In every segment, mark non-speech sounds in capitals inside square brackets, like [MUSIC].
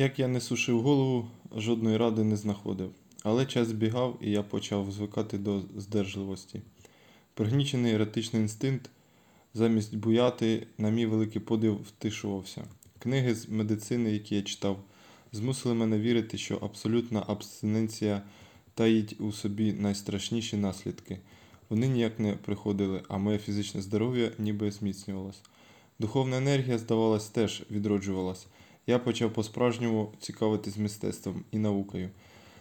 Як я не сушив голову, жодної ради не знаходив. Але час збігав, і я почав звикати до здержливості. Пригнічений еретичний інстинкт, замість буяти, на мій великий подив втишувався. Книги з медицини, які я читав, змусили мене вірити, що абсолютна абстиненція таїть у собі найстрашніші наслідки. Вони ніяк не приходили, а моє фізичне здоров'я ніби зміцнювалось. Духовна енергія, здавалось, теж відроджувалась. Я почав по-справжньому цікавитись мистецтвом і наукою.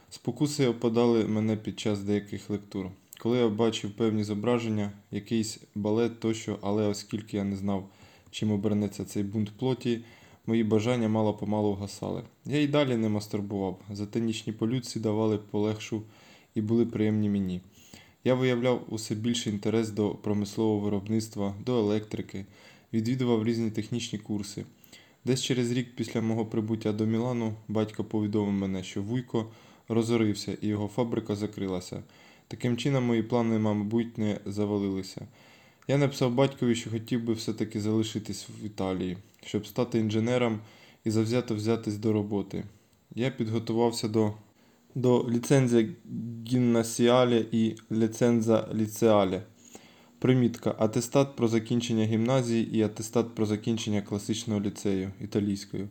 Спокуси опадали мене під час деяких лектур. Коли я бачив певні зображення, якийсь балет тощо, але оскільки я не знав, чим обернеться цей бунт плоті, мої бажання мало помалу вгасали. Я й далі не мастурбував, зате нічні полюції давали полегшу і були приємні мені. Я виявляв усе більший інтерес до промислового виробництва, до електрики, відвідував різні технічні курси. Десь через рік після мого прибуття до Мілану батько повідомив мене, що Вуйко розорився і його фабрика закрилася. Таким чином, мої плани, мабуть, не завалилися. Я написав батькові, що хотів би все-таки залишитись в Італії, щоб стати інженером і завзято взятись до роботи. Я підготувався до, до ліцензія гімнасіале і ліценза ліцеале. Примітка. Атестат про закінчення гімназії і атестат про закінчення класичного ліцею італійською.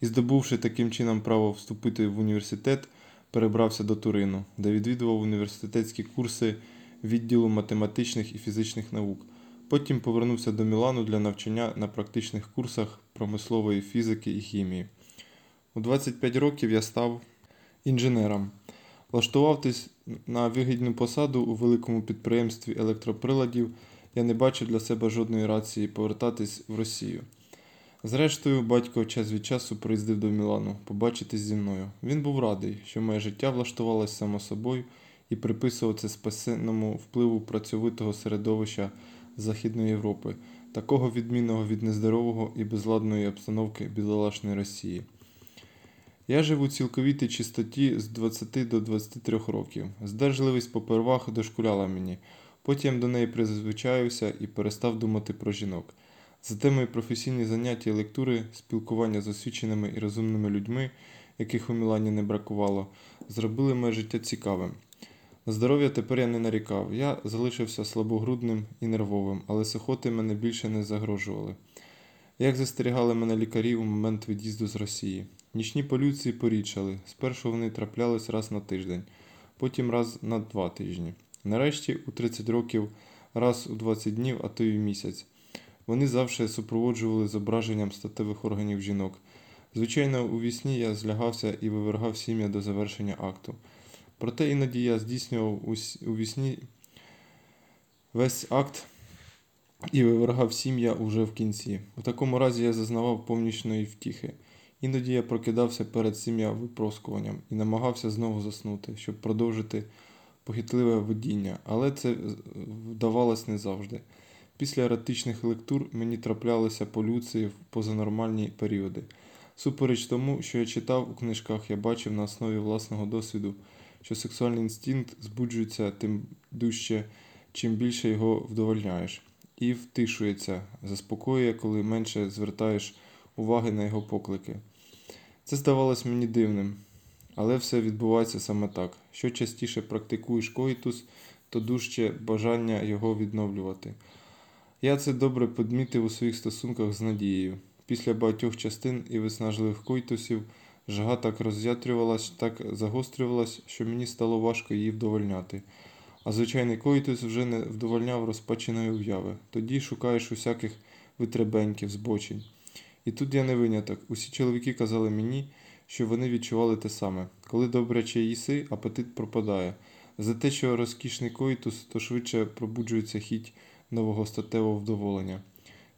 І здобувши таким чином право вступити в університет, перебрався до Турину, де відвідував університетські курси відділу математичних і фізичних наук. Потім повернувся до Мілану для навчання на практичних курсах промислової фізики і хімії. У 25 років я став інженером. Влаштувавшись на вигідну посаду у великому підприємстві електроприладів, я не бачив для себе жодної рації повертатись в Росію. Зрештою, батько час від часу приїздив до Мілану побачитись зі мною. Він був радий, що моє життя влаштувалось само собою і приписував це спасенному впливу працьовитого середовища Західної Європи, такого відмінного від нездорового і безладної обстановки бідолашної Росії. Я жив у цілковітій чистоті з 20 до 23 років. Здержливість попервах дошкуляла мені. Потім до неї призвичаюся і перестав думати про жінок. Зате мої професійні заняття і лектури, спілкування з освіченими і розумними людьми, яких у Мілані не бракувало, зробили моє життя цікавим. На здоров'я тепер я не нарікав. Я залишився слабогрудним і нервовим, але сухоти мене більше не загрожували. Як застерігали мене лікарі у момент від'їзду з Росії. Нічні полюції порідшали. Спершу вони траплялись раз на тиждень, потім раз на два тижні. Нарешті, у 30 років, раз у 20 днів, а то й у місяць. Вони завжди супроводжували зображенням статевих органів жінок. Звичайно, у вісні я злягався і вивергав сім'я до завершення акту. Проте іноді я здійснював у вісні весь акт і вивергав сім'я уже в кінці. У такому разі я зазнавав повнішної втіхи. Іноді я прокидався перед сім'я випроскуванням і намагався знову заснути, щоб продовжити похитливе водіння, але це вдавалось не завжди. Після еротичних лектур мені траплялися полюції в позанормальні періоди. Супереч тому, що я читав у книжках, я бачив на основі власного досвіду, що сексуальний інстинкт збуджується тим дужче, чим більше його вдовольняєш, і втишується, заспокоює, коли менше звертаєш уваги на його поклики. Це здавалось мені дивним, але все відбувається саме так. Що частіше практикуєш коїтус, то дужче бажання його відновлювати. Я це добре підмітив у своїх стосунках з Надією. Після багатьох частин і виснажливих койтусів жага так роз'ятрювалась, так загострювалась, що мені стало важко її вдовольняти. А звичайний коїтус вже не вдовольняв розпаченої уяви. Тоді шукаєш усяких витребеньків, збочень. І тут я не виняток. Усі чоловіки казали мені, що вони відчували те саме. Коли добряче їси, апетит пропадає. За те, що розкішний коїтус, то швидше пробуджується хіть нового статевого вдоволення,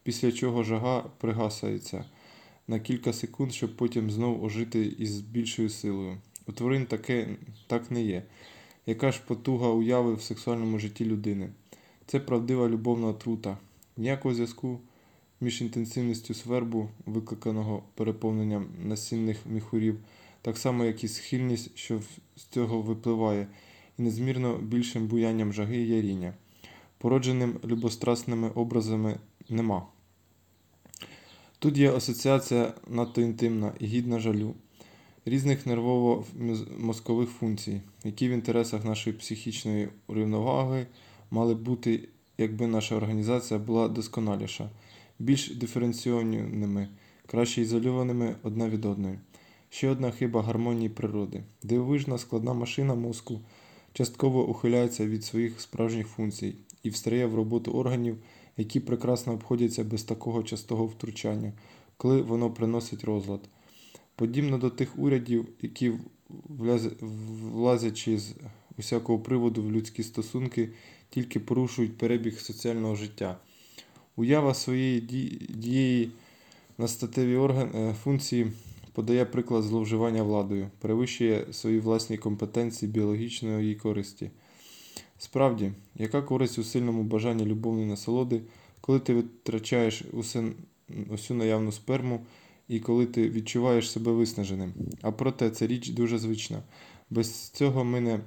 після чого жага пригасається на кілька секунд, щоб потім знов ожити із більшою силою. У тварин таке так не є. Яка ж потуга уяви в сексуальному житті людини? Це правдива любовна отрута. Ніякого зв'язку між інтенсивністю свербу, викликаного переповненням насінних міхурів, так само, як і схильність, що з цього випливає, і незмірно більшим буянням жаги і яріння. Породженим любострастними образами нема. Тут є асоціація надто інтимна і гідна жалю. різних нервово-мозкових функцій, які в інтересах нашої психічної рівноваги мали б бути, якби наша організація була досконаліша, більш диференційованими, краще ізольованими одна від одної. Ще одна хиба гармонії природи. Дивовижна складна машина мозку частково ухиляється від своїх справжніх функцій і встає в роботу органів, які прекрасно обходяться без такого частого втручання, коли воно приносить розлад. Подібно до тих урядів, які влазячи з усякого приводу в людські стосунки, тільки порушують перебіг соціального життя. Уява своєї ді- дієї на статеві орган, е, функції подає приклад зловживання владою, перевищує свої власні компетенції біологічної її користі. Справді, яка користь у сильному бажанні любовної насолоди, коли ти витрачаєш усе, усю наявну сперму і коли ти відчуваєш себе виснаженим? А проте це річ дуже звична. Без цього ми не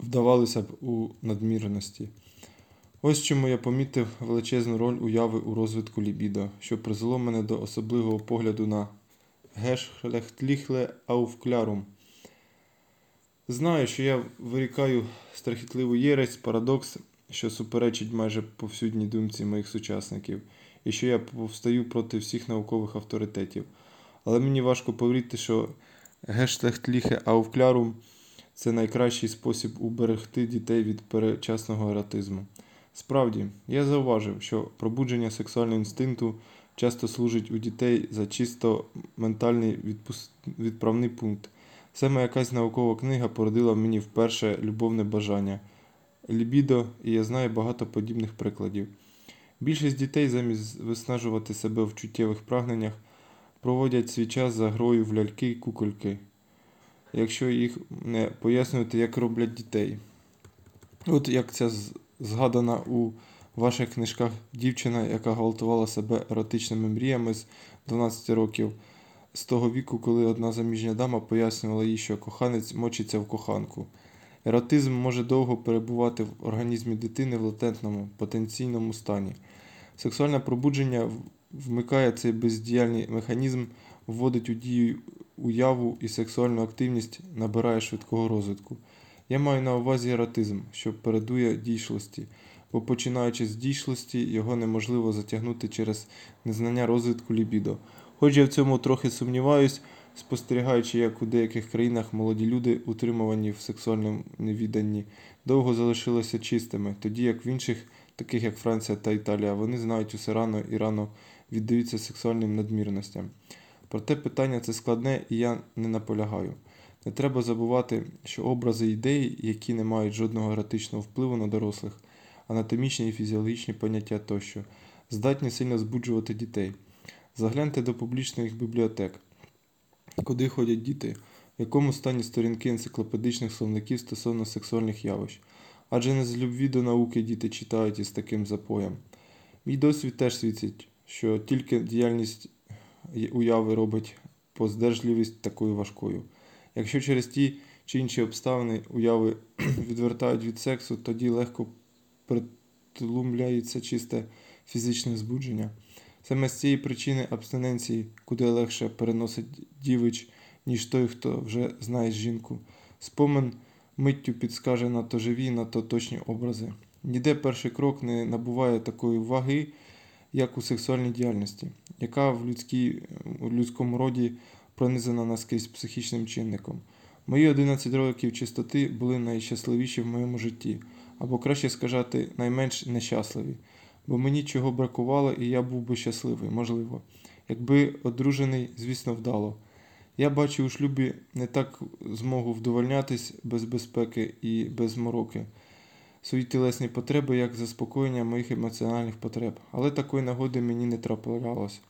вдавалися б у надмірності. Ось чому я помітив величезну роль уяви у розвитку лібідо, що призвело мене до особливого погляду на гешхлехтліхле ауфклярум. Знаю, що я вирікаю страхітливу єресь, парадокс, що суперечить майже повсюдній думці моїх сучасників, і що я повстаю проти всіх наукових авторитетів. Але мені важко повірити, що гештлехтліхе ауфклярум це найкращий спосіб уберегти дітей від перечасного ератизму. Справді, я зауважив, що пробудження сексуального інстинкту часто служить у дітей за чисто ментальний відправний пункт. Саме якась наукова книга породила в мені вперше любовне бажання. Лібідо, і я знаю багато подібних прикладів. Більшість дітей замість виснажувати себе в чуттєвих прагненнях проводять свій час за грою в ляльки й кукольки, якщо їх не пояснювати, як роблять дітей. От як ця згадана у ваших книжках дівчина, яка гвалтувала себе еротичними мріями з 12 років, з того віку, коли одна заміжня дама пояснювала їй, що коханець мочиться в коханку. Еротизм може довго перебувати в організмі дитини в латентному, потенційному стані. Сексуальне пробудження вмикає цей бездіяльний механізм, вводить у дію уяву і сексуальну активність набирає швидкого розвитку. Я маю на увазі еротизм, що передує дійшлості, бо починаючи з дійшлості, його неможливо затягнути через незнання розвитку лібідо. Хоч я в цьому трохи сумніваюсь, спостерігаючи, як у деяких країнах молоді люди, утримувані в сексуальному невіданні, довго залишилися чистими, тоді як в інших, таких як Франція та Італія, вони знають усе рано і рано віддаються сексуальним надмірностям. Проте питання це складне і я не наполягаю. Не треба забувати, що образи ідеї, які не мають жодного еротичного впливу на дорослих, анатомічні і фізіологічні поняття тощо, здатні сильно збуджувати дітей. Загляньте до публічних бібліотек, куди ходять діти, в якому стані сторінки енциклопедичних словників стосовно сексуальних явищ. Адже не з любві до науки діти читають із таким запоєм. Мій досвід теж свідчить, що тільки діяльність уяви робить поздержливість такою важкою. Якщо через ті чи інші обставини уяви [CLEARS THROAT] відвертають від сексу, тоді легко притлумляється чисте фізичне збудження. Саме з цієї причини абстиненції куди легше переносить дівич, ніж той, хто вже знає жінку. Спомин миттю підскаже надто живі, надто точні образи. Ніде перший крок не набуває такої ваги, як у сексуальній діяльності, яка в, людській, у людському роді пронизана наскрізь психічним чинником. Мої 11 років чистоти були найщасливіші в моєму житті, або краще сказати, найменш нещасливі, бо мені чого бракувало, і я був би щасливий, можливо. Якби одружений, звісно, вдало. Я бачу у шлюбі не так змогу вдовольнятись без безпеки і без мороки. Свої тілесні потреби як заспокоєння моїх емоціональних потреб, але такої нагоди мені не траплялось.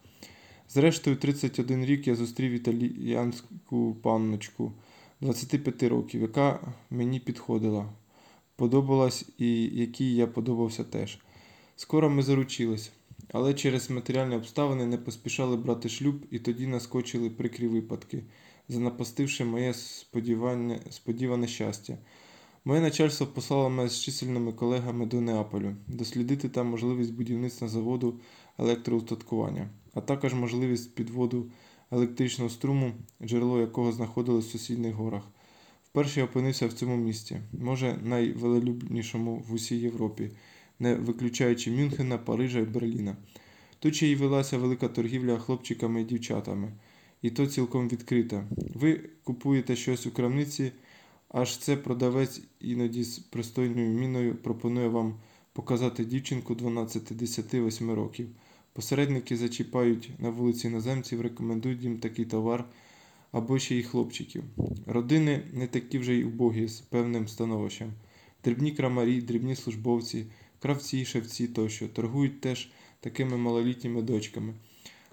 Зрештою, 31 рік я зустрів італіянську панночку 25 років, яка мені підходила, подобалась і якій я подобався теж. Скоро ми заручились, але через матеріальні обставини не поспішали брати шлюб, і тоді наскочили прикрі випадки, занапастивши моє сподівання, сподіване щастя. Моє начальство послало мене з чисельними колегами до Неаполю, дослідити там можливість будівництва заводу електроустаткування, а також можливість підводу електричного струму, джерело якого знаходилось в сусідніх горах. Вперше я опинився в цьому місті, може найвелелюбнішому в усій Європі, не виключаючи Мюнхена, Парижа і Берліна. Тут ще й велася велика торгівля хлопчиками і дівчатами, і то цілком відкрита. Ви купуєте щось у крамниці, аж це продавець іноді з пристойною міною пропонує вам показати дівчинку 12-10-8 років. Посередники зачіпають на вулиці іноземців, рекомендують їм такий товар або ще й хлопчиків. Родини не такі вже й убогі з певним становищем. Дрібні крамарі, дрібні службовці, кравці, шевці тощо торгують теж такими малолітніми дочками.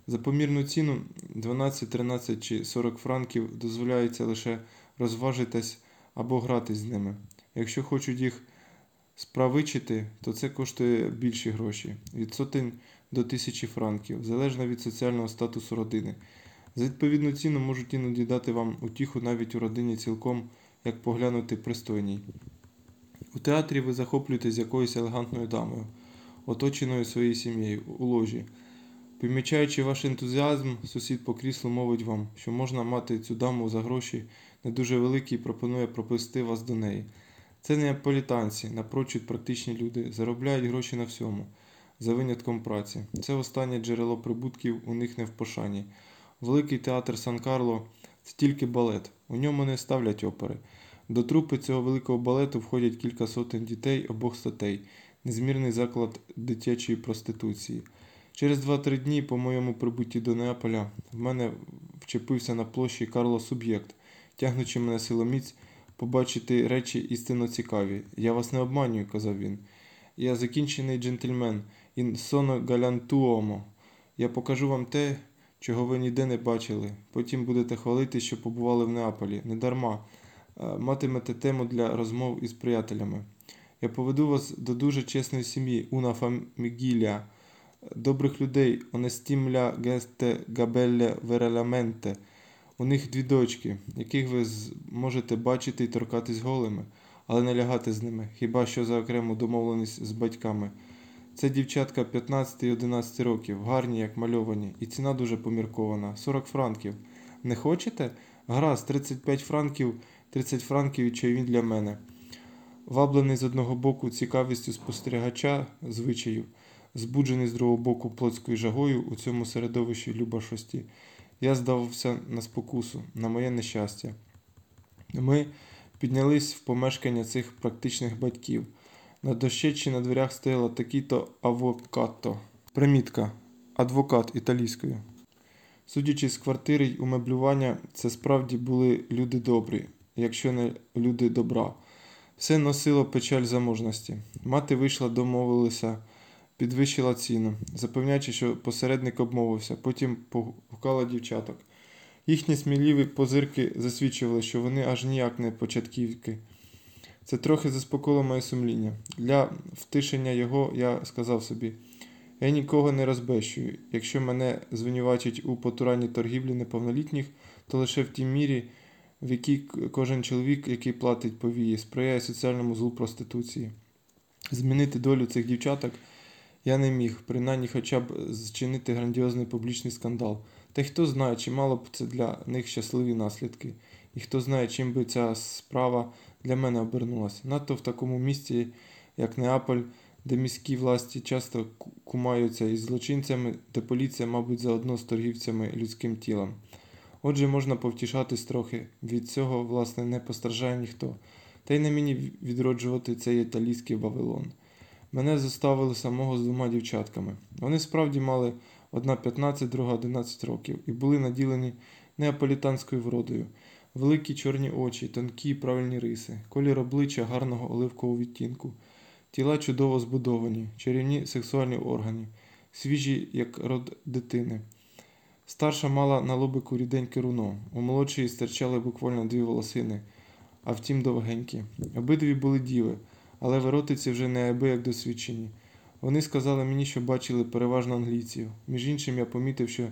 За помірну ціну 12, 13 чи 40 франків дозволяється лише розважитись або гратись з ними. Якщо хочуть їх справичити, то це коштує більші гроші від сотень до тисячі франків, залежно від соціального статусу родини. За відповідну ціну можуть іноді дати вам утіху навіть у родині цілком, як поглянути пристойній. У театрі ви захоплюєтесь якоюсь елегантною дамою, оточеною своєю сім'єю у ложі. Помічаючи ваш ентузіазм, сусід по кріслу мовить вам, що можна мати цю даму за гроші не дуже великі і пропонує пропустити вас до неї. Це не неаполітанці, напрочуд практичні люди, заробляють гроші на всьому, за винятком праці. Це останнє джерело прибутків у них не в пошані. Великий театр Сан-Карло це тільки балет, у ньому не ставлять опери. До трупи цього великого балету входять кілька сотень дітей обох статей, незмірний заклад дитячої проституції. Через 2-3 дні по моєму прибутті до Неаполя в мене вчепився на площі Карло Суб'єкт, тягнучи мене силоміць побачити речі істинно цікаві. Я вас не обманюю, казав він. Я закінчений джентльмен, ін соно галянтуомо. Я покажу вам те, чого ви ніде не бачили. Потім будете хвалити, що побували в Неаполі. Не дарма. Е, Матимете тему для розмов із приятелями. Я поведу вас до дуже чесної сім'ї, уна фамігілія, добрих людей, онестімля гесте габелле вереламенте. У них дві дочки, яких ви можете бачити і торкатись голими, але не лягати з ними, хіба що за окрему домовленість з батьками. Це дівчатка 15-11 років, гарні, як мальовані, і ціна дуже поміркована 40 франків. Не хочете? Гаразд, 35 франків, 30 франків і чайвін для мене. Ваблений з одного боку цікавістю спостерігача звичаю, збуджений з другого боку плотською жагою у цьому середовищі любашості, я здавався на спокусу, на моє нещастя. Ми піднялись в помешкання цих практичних батьків. На дощечі на дверях стояло такий-то авокато. Примітка. Адвокат італійською. Судячи з квартири й умеблювання, це справді були люди добрі, якщо не люди добра. Все носило печаль заможності. Мати вийшла, домовилася, підвищила ціну, запевняючи, що посередник обмовився, потім погукала дівчаток. Їхні сміливі позирки засвідчували, що вони аж ніяк не початківки. Це трохи заспокоїло моє сумління. Для втишення його я сказав собі: я нікого не розбещую. Якщо мене звинувачать у потуранні торгівлі неповнолітніх, то лише в тій мірі, в якій кожен чоловік, який платить повії, сприяє соціальному злу проституції. Змінити долю цих дівчаток я не міг, принаймні хоча б зчинити грандіозний публічний скандал. Та й хто знає, чи мало б це для них щасливі наслідки, і хто знає, чим би ця справа для мене обернулася. Надто в такому місті, як Неаполь, де міські власті часто кумаються із злочинцями, де поліція, мабуть, заодно з торгівцями людським тілом. Отже, можна повтішатись трохи. Від цього, власне, не постраждає ніхто. Та й не мені відроджувати цей італійський Вавилон. Мене заставили самого з двома дівчатками. Вони справді мали одна 15, друга 11 років і були наділені неаполітанською вродою. Великі чорні очі, тонкі правильні риси, колір обличчя гарного оливкового відтінку, тіла чудово збудовані, чарівні сексуальні органи, свіжі, як род дитини. Старша мала на лобику ріденьке руно, у молодшої стирчали буквально дві волосини, а втім довгенькі. Обидві були діви, але в еротиці вже неабияк досвідчені. Вони сказали мені, що бачили переважно англійців. Між іншим, я помітив, що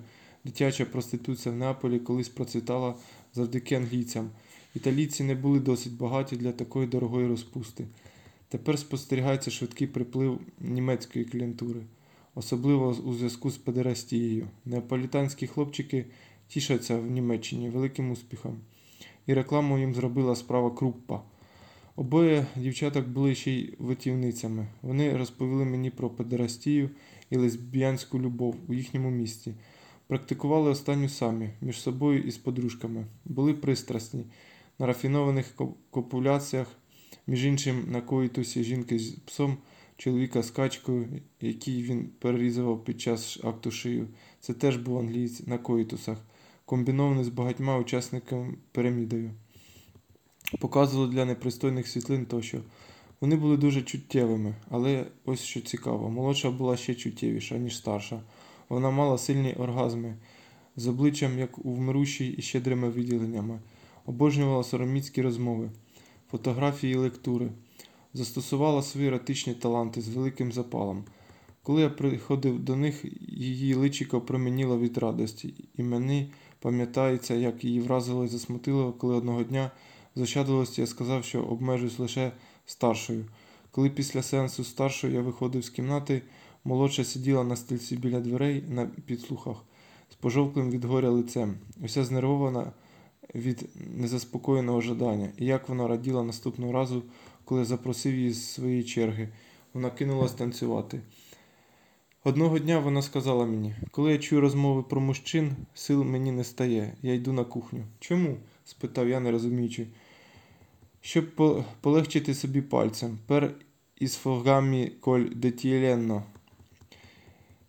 дитяча проституція в Неаполі колись процвітала завдяки англійцям. Італійці не були досить багаті для такої дорогої розпусти. Тепер спостерігається швидкий приплив німецької клієнтури. особливо у зв'язку з педерастією. Неаполітанські хлопчики тішаться в Німеччині великим успіхом. І рекламу їм зробила справа Круппа. Обоє дівчаток були ще й витівницями. Вони розповіли мені про педерастію і лесбіянську любов у їхньому місті. Практикували останню самі, між собою і з подружками. Були пристрасні, на рафінованих копуляціях, між іншим на коїтусі жінки з псом, чоловіка з качкою, який він перерізував під час акту шию. Це теж був англієць на коїтусах, комбінований з багатьма учасниками пірамідою. Показували для непристойних світлин тощо. Вони були дуже чуттєвими, але ось що цікаво, молодша була ще чуттєвіша, ніж старша. Вона мала сильні оргазми з обличчям, як у вмирущій і щедрими виділеннями, обожнювала сороміцькі розмови, фотографії і лектури, застосувала свої еротичні таланти з великим запалом. Коли я приходив до них, її личико променіло від радості, і мені пам'ятається, як її вразило і засмутило, коли одного дня з ощадливості я сказав, що обмежусь лише старшою. Коли після сеансу старшою я виходив з кімнати, молодша сиділа на стільці біля дверей на підслухах з пожовклим від горя лицем, уся знервована від незаспокоєного жадання, і як вона раділа наступного разу, коли запросив її з своєї черги. Вона кинулась танцювати. Одного дня вона сказала мені, коли я чую розмови про мужчин, сил мені не стає, я йду на кухню. Чому? спитав я, не розуміючи. Щоб полегчити собі пальцем, пер із фогамі коль детієленно.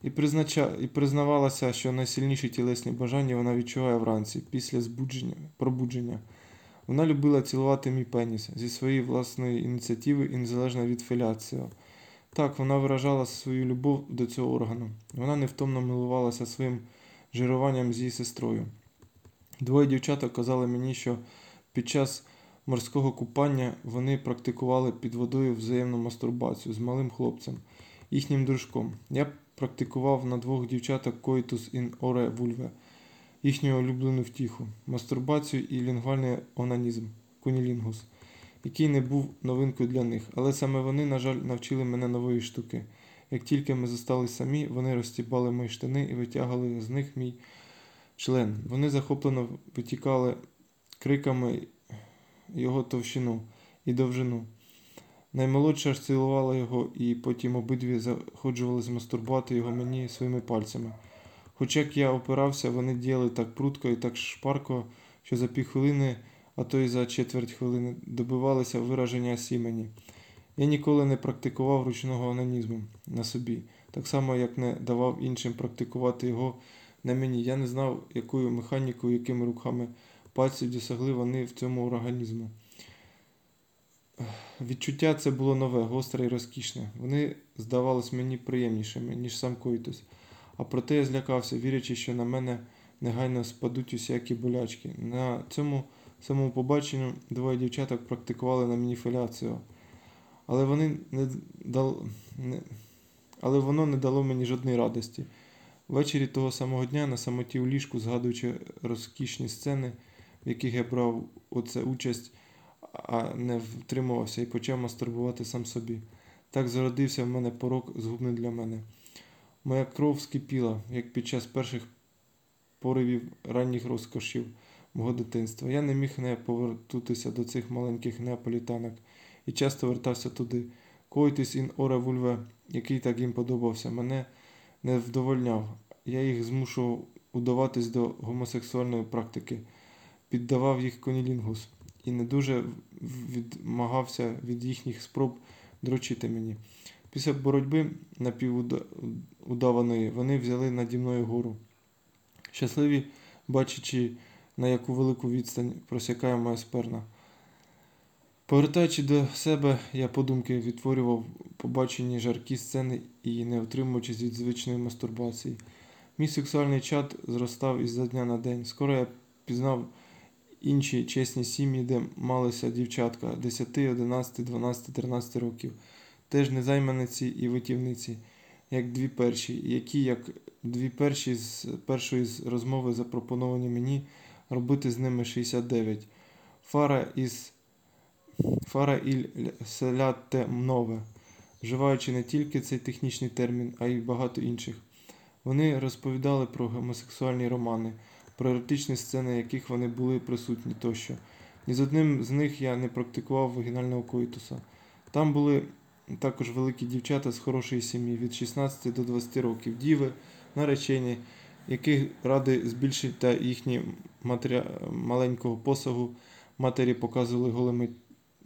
І, признача... і признавалася, що найсильніші тілесні бажання вона відчуває вранці, після збудження, пробудження. Вона любила цілувати мій пеніс зі своєї власної ініціативи і незалежно від філяції. Так, вона виражала свою любов до цього органу. Вона невтомно милувалася своїм жируванням з її сестрою. Двоє дівчаток казали мені, що під час морського купання вони практикували під водою взаємну мастурбацію з малим хлопцем, їхнім дружком. Я практикував на двох дівчаток коїтус ін оре вульве, їхню улюблену втіху, мастурбацію і лінгвальний онанізм, кунілінгус, який не був новинкою для них, але саме вони, на жаль, навчили мене нової штуки. Як тільки ми зостались самі, вони розтібали мої штани і витягали з них мій член. Вони захоплено витікали криками його товщину і довжину. Наймолодша ж цілувала його, і потім обидві заходжували мастурбувати його мені своїми пальцями. Хоч як я опирався, вони діяли так прудко і так шпарко, що за півхвилини, а то й за четверть хвилини добивалися вираження сімені. Я ніколи не практикував ручного анонізму на собі, так само, як не давав іншим практикувати його на мені. Я не знав, якою механікою, якими руками пальців досягли вони в цьому організму. Відчуття це було нове, гостре і розкішне. Вони здавались мені приємнішими, ніж сам коїтус. А проте я злякався, вірячи, що на мене негайно спадуть усякі болячки. На цьому самому побаченню двоє дівчаток практикували на мені філяцію. Але, вони не дал... не... Але воно не дало мені жодної радості. Ввечері того самого дня на самоті у ліжку, згадуючи розкішні сцени, в яких я брав оце участь, а не втримувався і почав мастурбувати сам собі. Так зародився в мене порок згубний для мене. Моя кров скипіла, як під час перших поривів ранніх розкошів мого дитинства. Я не міг не повернутися до цих маленьких неаполітанок і часто вертався туди. Койтис ін оре вульве, який так їм подобався, мене не вдовольняв. Я їх змушував удаватись до гомосексуальної практики, піддавав їх конілінгус і не дуже відмагався від їхніх спроб дрочити мені. Після боротьби напівудаваної вони взяли наді мною гору. Щасливі, бачачи, на яку велику відстань просякає моя сперна. Повертаючи до себе, я подумки відтворював побачені жаркі сцени і, не утримуючись від звичної мастурбації. Мій сексуальний чад зростав із за дня на день. Скоро я пізнав інші чесні сім'ї, де малися дівчатка 10, 11, 12, 13 років, теж незайманиці і витівниці, як дві перші, які, як дві перші з першої з розмови запропоновані мені робити з ними 69. Фара із Фара іль селяте нове. вживаючи не тільки цей технічний термін, а й багато інших. Вони розповідали про гомосексуальні романи, про еротичні сцени, яких вони були присутні тощо. Ні з одним з них я не практикував вагінального коїтуса. Там були також великі дівчата з хорошої сім'ї від 16 до 20 років, діви, наречені, яких ради збільшити їхні матеря... маленького посагу матері показували голими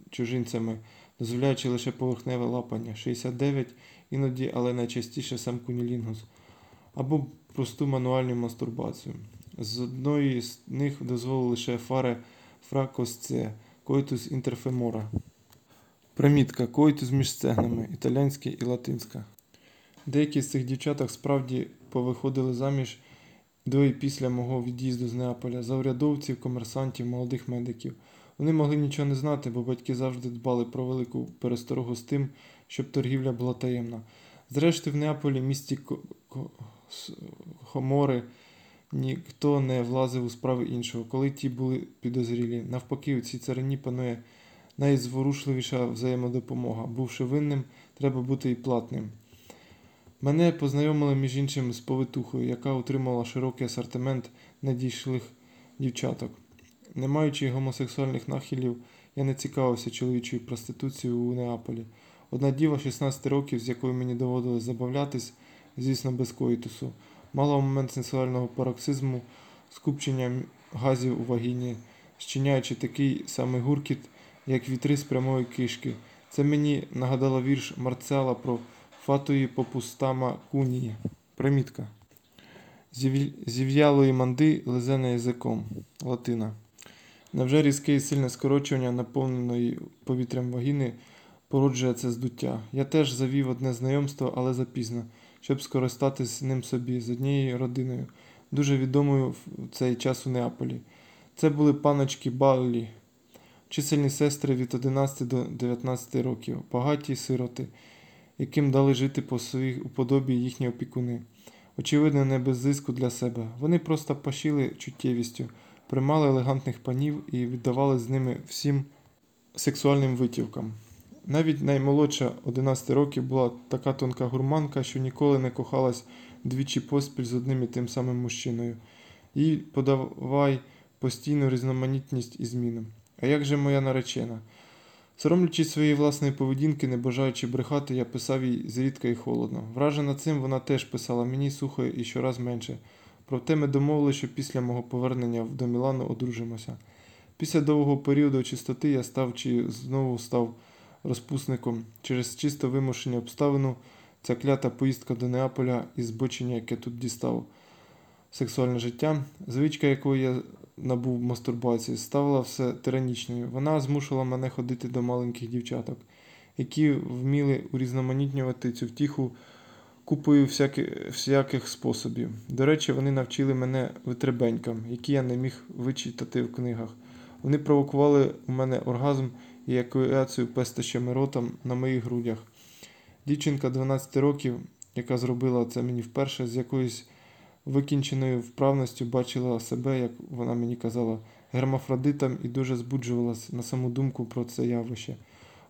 чужинцями, дозволяючи лише поверхневе лапання, 69 іноді, але найчастіше сам кунілінгус, або просту мануальну мастурбацію. З одної з них дозволили лише фаре фракосце, койтус інтерфемора. Примітка койтус між стегнами, італійська і латинська. Деякі з цих дівчаток справді повиходили заміж до і після мого від'їзду з Неаполя за урядовців, комерсантів, молодих медиків. Вони могли нічого не знати, бо батьки завжди дбали про велику пересторогу з тим, щоб торгівля була таємна. Зрештою, в Неаполі, місті Хомори, ніхто не влазив у справи іншого, коли ті були підозрілі. Навпаки, у цій царині панує найзворушливіша взаємодопомога. Бувши винним, треба бути і платним. Мене познайомили між іншим з повитухою, яка отримала широкий асортимент надійшлих дівчаток. Не маючи гомосексуальних нахилів, я не цікавився чоловічою проституцією у Неаполі. Одна діва 16 років, з якою мені доводилось забавлятись, звісно, без коїтусу, мала момент сенсуального пароксизму скупчення газів у вагіні, щиняючи такий самий гуркіт, як вітри з прямої кишки. Це мені нагадало вірш Марцела про фатої попустама кунії. Примітка. Зів'ялої манди лизене язиком. Латина. Невже різке і сильне скорочування наповненої повітрям вагіни породжує це здуття? Я теж завів одне знайомство, але запізно, щоб скористатись ним собі з однією родиною, дуже відомою в цей час у Неаполі. Це були паночки Баллі, чисельні сестри від 11 до 19 років, багаті сироти, яким дали жити по своїй уподобі їхні опікуни. Очевидно, не без зиску для себе. Вони просто пашили чуттєвістю, приймали елегантних панів і віддавали з ними всім сексуальним витівкам. Навіть наймолодша 11 років була така тонка гурманка, що ніколи не кохалась двічі поспіль з одним і тим самим мужчиною. Їй подавай постійну різноманітність і зміни. А як же моя наречена? Соромлячись своєї власної поведінки, не бажаючи брехати, я писав їй зрідка і холодно. Вражена цим, вона теж писала мені сухо і щораз менше. Проте ми домовили, що після мого повернення до Мілану одружимося. Після довгого періоду чистоти я став чи знову став розпусником. Через чисто вимушені обставину ця клята поїздка до Неаполя і збочення, яке тут дістав сексуальне життя, звичка якої я набув мастурбації, ставила все тиранічною. Вона змушувала мене ходити до маленьких дівчаток, які вміли урізноманітнювати цю втіху купою всяких, всяких способів. До речі, вони навчили мене витребенькам, які я не міг вичитати в книгах. Вони провокували у мене оргазм і евакуацію пестощами ротом на моїх грудях. Дівчинка 12 років, яка зробила це мені вперше, з якоюсь викінченою вправністю бачила себе, як вона мені казала, гермафродитом і дуже збуджувалась на саму думку про це явище.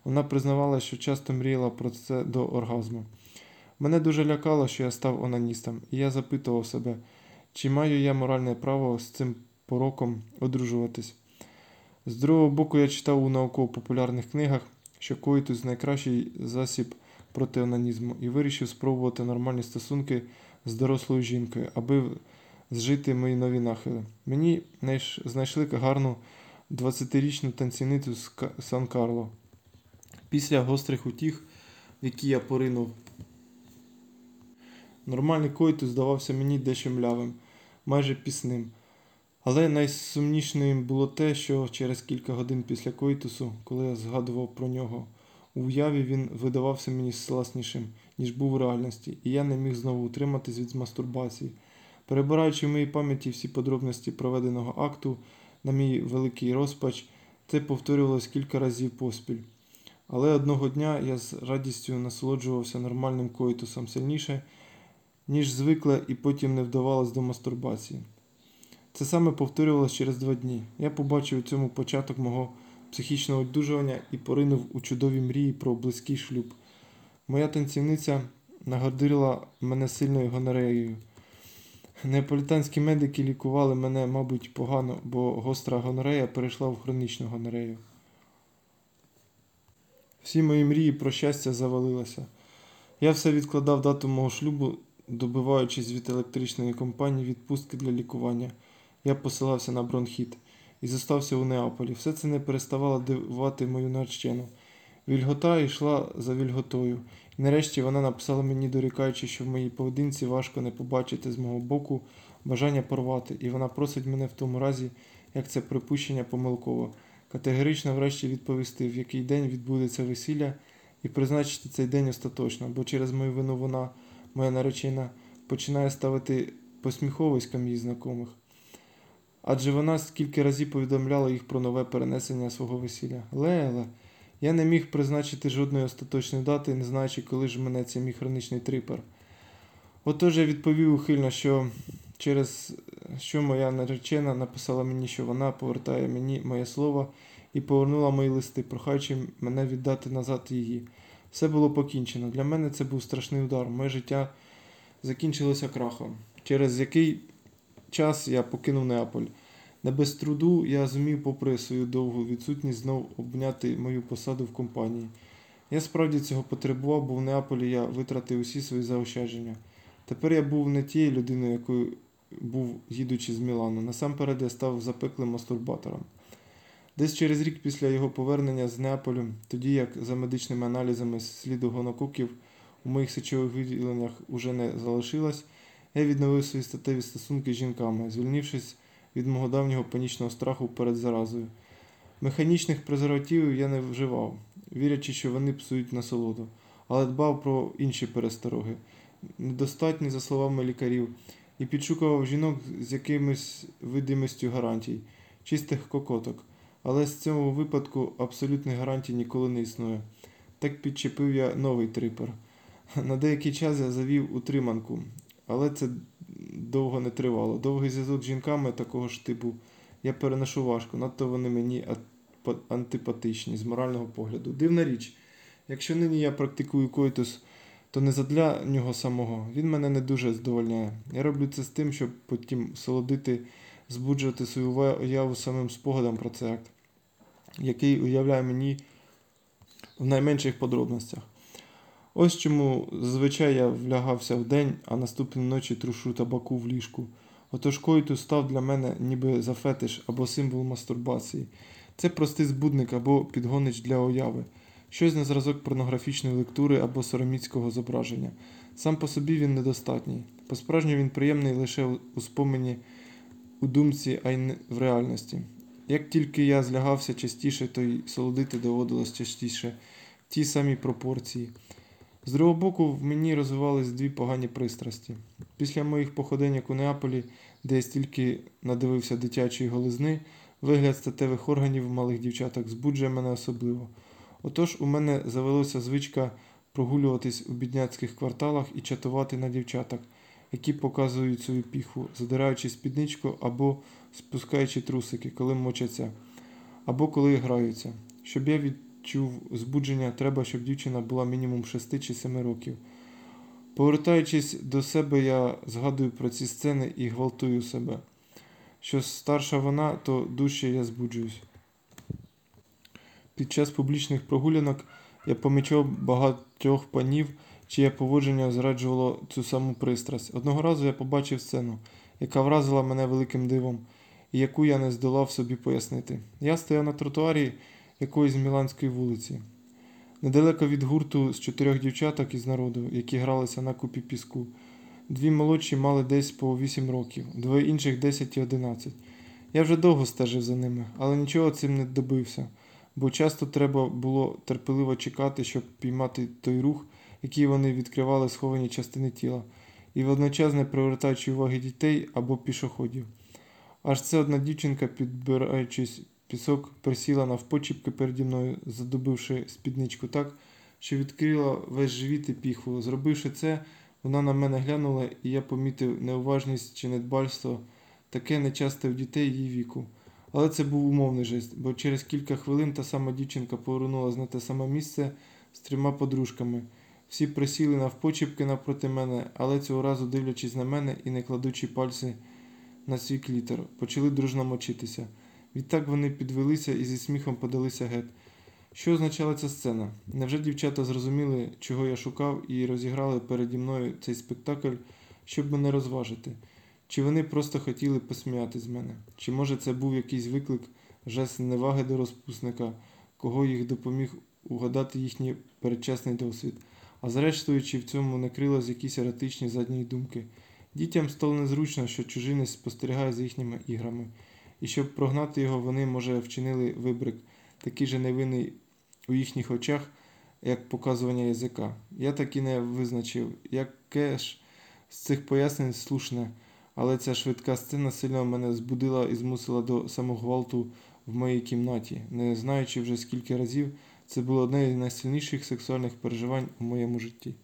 Вона признавала, що часто мріяла про це до оргазму. Мене дуже лякало, що я став онаністом, і я запитував себе, чи маю я моральне право з цим пороком одружуватись. З другого боку, я читав у науково-популярних книгах, що коїтус найкращий засіб проти онанізму, і вирішив спробувати нормальні стосунки з дорослою жінкою, аби зжити мої нові нахили. Мені знайшли гарну 20-річну танцівницю з Сан-Карло. Після гострих утіх, в які я поринув, нормальний коїтус здавався мені дещо млявим, майже пісним. Але найсумнішним було те, що через кілька годин після коїтусу, коли я згадував про нього, у уяві він видавався мені сласнішим, ніж був у реальності, і я не міг знову утриматись від мастурбації. Перебираючи в моїй пам'яті всі подробності проведеного акту, на мій великий розпач, це повторювалось кілька разів поспіль. Але одного дня я з радістю насолоджувався нормальним коїтусом сильніше, ніж звикла, і потім не вдавалось до мастурбації. Це саме повторювалось через два дні. Я побачив у цьому початок мого психічного одужування і поринув у чудові мрії про близький шлюб. Моя танцівниця нагордила мене сильною гонореєю. Неаполітанські медики лікували мене, мабуть, погано, бо гостра гонорея перейшла в хронічну гонорею. Всі мої мрії про щастя завалилися. Я все відкладав дату мого шлюбу, добиваючись від електричної компанії відпустки для лікування. Я посилався на бронхіт і зостався у Неаполі. Все це не переставало дивувати мою наречену. Вільгота йшла за вільготою. І нарешті вона написала мені, дорікаючи, що в моїй поведінці важко не побачити з мого боку бажання порвати, і вона просить мене в тому разі, як це припущення помилково, категорично врешті відповісти, в який день відбудеться весілля, і призначити цей день остаточно, бо через мою вину вона, моя наречена, починає ставити посміховиськом її знайомих. Адже вона скільки разів повідомляла їх про нове перенесення свого весілля. Леле, я не міг призначити жодної остаточної дати, не знаючи, коли ж минеться мій хронічний трипер. Отож я відповів ухильно, що через що моя наречена написала мені, що вона повертає мені моє слово і повернула мої листи, прохаючи мене віддати назад її. Все було покінчено. Для мене це був страшний удар. Моє життя закінчилося крахом, через який час я покинув Неаполь. Не без труду я зумів, попри свою довгу відсутність, знов обняти мою посаду в компанії. Я справді цього потребував, бо в Неаполі я витратив усі свої заощадження. Тепер я був не тією людиною, якою був, їдучи з Мілану. Насамперед я став запеклим мастурбатором. Десь через рік після його повернення з Неаполю, тоді як за медичними аналізами сліду гонококів у моїх сечових відділеннях уже не залишилось, я відновив свої статеві стосунки з жінками, звільнившись від мого давнього панічного страху перед заразою. Механічних презервативів я не вживав, вірячи, що вони псують насолоду, але дбав про інші перестороги, недостатні, за словами лікарів, і підшукував жінок з якимось видимістю гарантій, чистих кокоток. Але з цього випадку абсолютних гарантій ніколи не існує. Так підчепив я новий трипер. На деякий час я завів утриманку, але це довго не тривало. Довгий зв'язок з жінками такого ж типу я переношу важко, надто вони мені ат- антипатичні з морального погляду. Дивна річ, якщо нині я практикую койтус, то не задля нього самого. Він мене не дуже задовольняє. Я роблю це з тим, щоб потім солодити, збуджувати свою уяву самим спогадом про акт, який уявляє мені в найменших подробностях. Ось чому зазвичай я влягався вдень, а наступної ночі трушу табаку в ліжку. Отож койтус став для мене ніби за фетиш або символ мастурбації. Це простий збудник або підгонич для уяви, щось на зразок порнографічної лектури або сороміцького зображення. Сам по собі він недостатній. По-справжньому він приємний лише у спомені, у думці, а й не в реальності. Як тільки я злягався частіше, то й солодити доводилось частіше в тій самій пропорції. З другого боку, в мені розвивались дві погані пристрасті. Після моїх походеньок у Неаполі, де я стільки надивився дитячої голизни, вигляд статевих органів малих дівчаток збуджує мене особливо. Отож, у мене завелося звичка прогулюватись у бідняцьких кварталах і чатувати на дівчаток, які показують свою піху, задираючи спідничку або спускаючи трусики, коли мочаться, або коли граються. Щоб я відчув збудження, треба, щоб дівчина була мінімум 6 чи 7 років. Повертаючись до себе, я згадую про ці сцени і гвалтую себе. Що старша вона, то дужче я збуджуюсь. Під час публічних прогулянок я помічав багатьох панів, чиє поводження зраджувало цю саму пристрасть. Одного разу я побачив сцену, яка вразила мене великим дивом, і яку я не здолав собі пояснити. Я стояв на тротуарі якоїсь міланської вулиці, недалеко від гурту з чотирьох дівчаток із народу, які гралися на купі піску. Дві молодші мали десь по 8 років, двоє інших 10 і 11. Я вже довго стежив за ними, але нічого цим не добився, бо часто треба було терпеливо чекати, щоб піймати той рух, який вони відкривали сховані частини тіла, і водночас не привертаючи уваги дітей або пішоходів. Аж це одна дівчинка, підбираючись пісок, присіла навпочіпки переді мною, задобивши спідничку так, що відкрила весь живіт і піхву. Зробивши це, вона на мене глянула, і я помітив неуважність чи недбальство, таке нечасте в дітей її віку. Але це був умовний жест, бо через кілька хвилин та сама дівчинка повернулася на те саме місце з трьома подружками, Всі присіли навпочіпки навпроти мене, але цього разу, дивлячись на мене і не кладучи пальці на свій клітер, почали дружно мочитися. Відтак вони підвелися і зі сміхом подалися геть. Що означала ця сцена? Невже дівчата зрозуміли, чого я шукав, і розіграли переді мною цей спектакль, щоб мене розважити? Чи вони просто хотіли посміяти з мене? Чи може це був якийсь виклик, жест неваги до розпусника, кого їх допоміг угадати їхній передчасний досвід? А зрештою, чи в цьому не крилось якісь еретичні задні думки? Дітям стало незручно, що чужинець спостерігає за їхніми іграми, і щоб прогнати його, вони, може, вчинили вибрик, такий же невинний у їхніх очах, як показування язика. Я так і не визначив, яке ж з цих пояснень слушне, але ця швидка сцена сильно мене збудила і змусила до самогвалту в моїй кімнаті, не знаючи вже скільки разів, це було одне з найсильніших сексуальних переживань у моєму житті.